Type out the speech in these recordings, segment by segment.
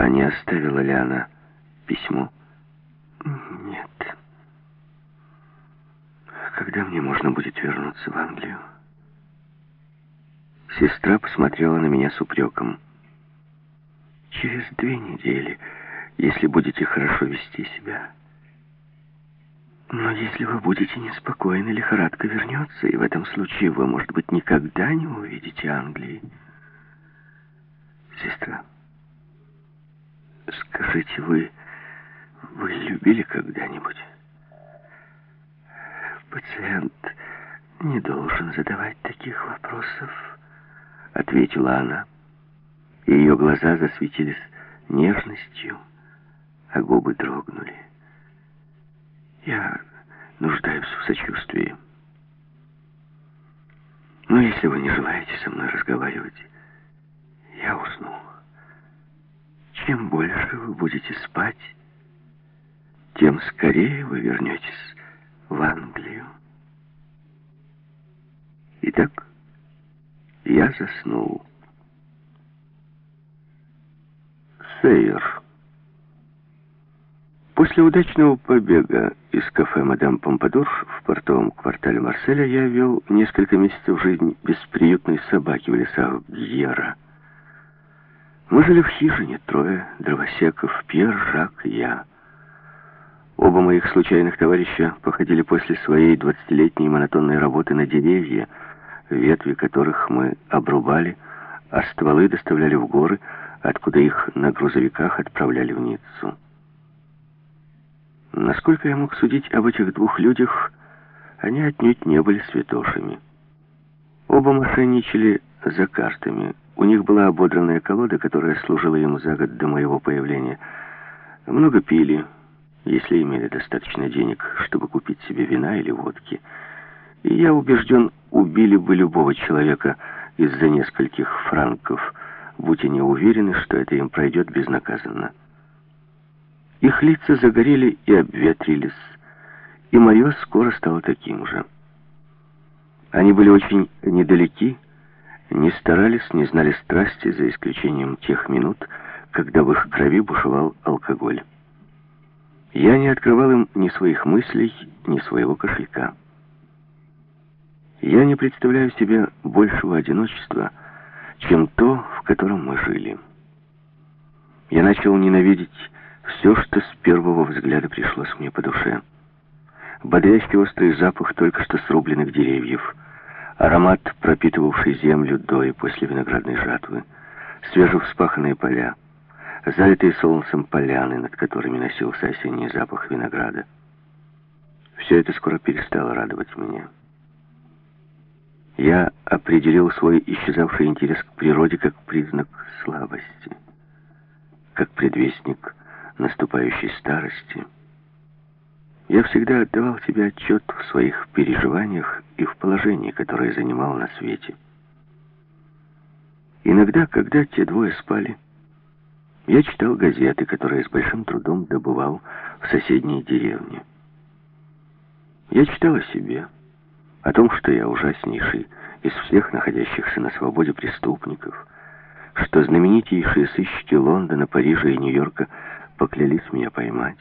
А не оставила ли она письмо? Нет. Когда мне можно будет вернуться в Англию? Сестра посмотрела на меня с упреком. Через две недели, если будете хорошо вести себя. Но если вы будете неспокойны, лихорадка вернется, и в этом случае вы, может быть, никогда не увидите Англии. Сестра, скажите, вы, вы любили когда-нибудь? Пациент не должен задавать таких вопросов, ответила она. Ее глаза засветились нежностью, а губы дрогнули. Я нуждаюсь в сочувствии. Но если вы не желаете со мной разговаривать, я усну. Чем больше вы будете спать, тем скорее вы вернетесь в Англию. Итак, я заснул. Сейер. После удачного побега из кафе «Мадам Помпадур» в портовом квартале Марселя я вел несколько месяцев жизнь бесприютной собаки в лесах Гьера. Мы жили в хижине, трое, дровосеков, Пьер, Жак и я. Оба моих случайных товарища походили после своей двадцатилетней монотонной работы на деревья, ветви которых мы обрубали, а стволы доставляли в горы, откуда их на грузовиках отправляли в Ниццу. Насколько я мог судить об этих двух людях, они отнюдь не были святошами. Оба мошенничали за картами. У них была ободранная колода, которая служила им за год до моего появления. Много пили, если имели достаточно денег, чтобы купить себе вина или водки. И я убежден, убили бы любого человека из-за нескольких франков, будь они уверены, что это им пройдет безнаказанно. Их лица загорели и обветрились, и мое скоро стало таким же. Они были очень недалеки, не старались, не знали страсти, за исключением тех минут, когда в их крови бушевал алкоголь. Я не открывал им ни своих мыслей, ни своего кошелька. Я не представляю себе большего одиночества, чем то, в котором мы жили. Я начал ненавидеть все, что с первого взгляда пришлось мне по душе. Бодрящий острый запах только что срубленных деревьев, аромат, пропитывавший землю до и после виноградной жатвы, свежевспаханные поля, залитые солнцем поляны, над которыми носился осенний запах винограда. Все это скоро перестало радовать меня. Я определил свой исчезавший интерес к природе как признак слабости, как предвестник наступающей старости. Я всегда отдавал тебе отчет в своих переживаниях и в положении, которое занимал на свете. Иногда, когда те двое спали, я читал газеты, которые с большим трудом добывал в соседней деревне. Я читал о себе, о том, что я ужаснейший из всех находящихся на свободе преступников, что знаменитейшие сыщики Лондона, Парижа и Нью-Йорка поклялись меня поймать.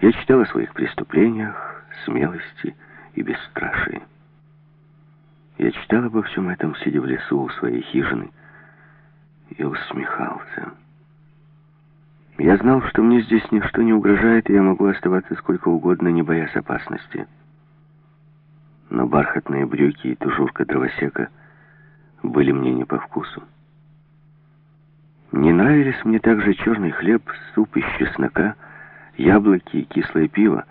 Я читал о своих преступлениях, смелости и бесстрашии. Я читал обо всем этом, сидя в лесу у своей хижины, и усмехался. Я знал, что мне здесь ничто не угрожает, и я могу оставаться сколько угодно, не боясь опасности. Но бархатные брюки и тужурка дровосека были мне не по вкусу. Не нравились мне также черный хлеб, суп из чеснока, яблоки и кислое пиво,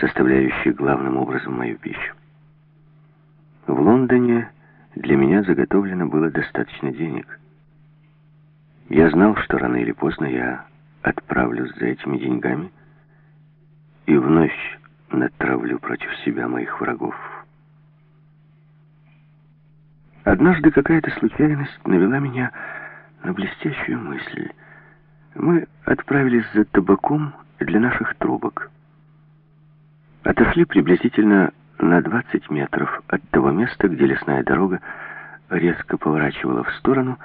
составляющие главным образом мою пищу. В Лондоне для меня заготовлено было достаточно денег. Я знал, что рано или поздно я отправлюсь за этими деньгами и вновь натравлю против себя моих врагов. Однажды какая-то случайность навела меня на блестящую мысль. Мы отправились за табаком для наших трубок. Отошли приблизительно на 20 метров от того места, где лесная дорога резко поворачивала в сторону,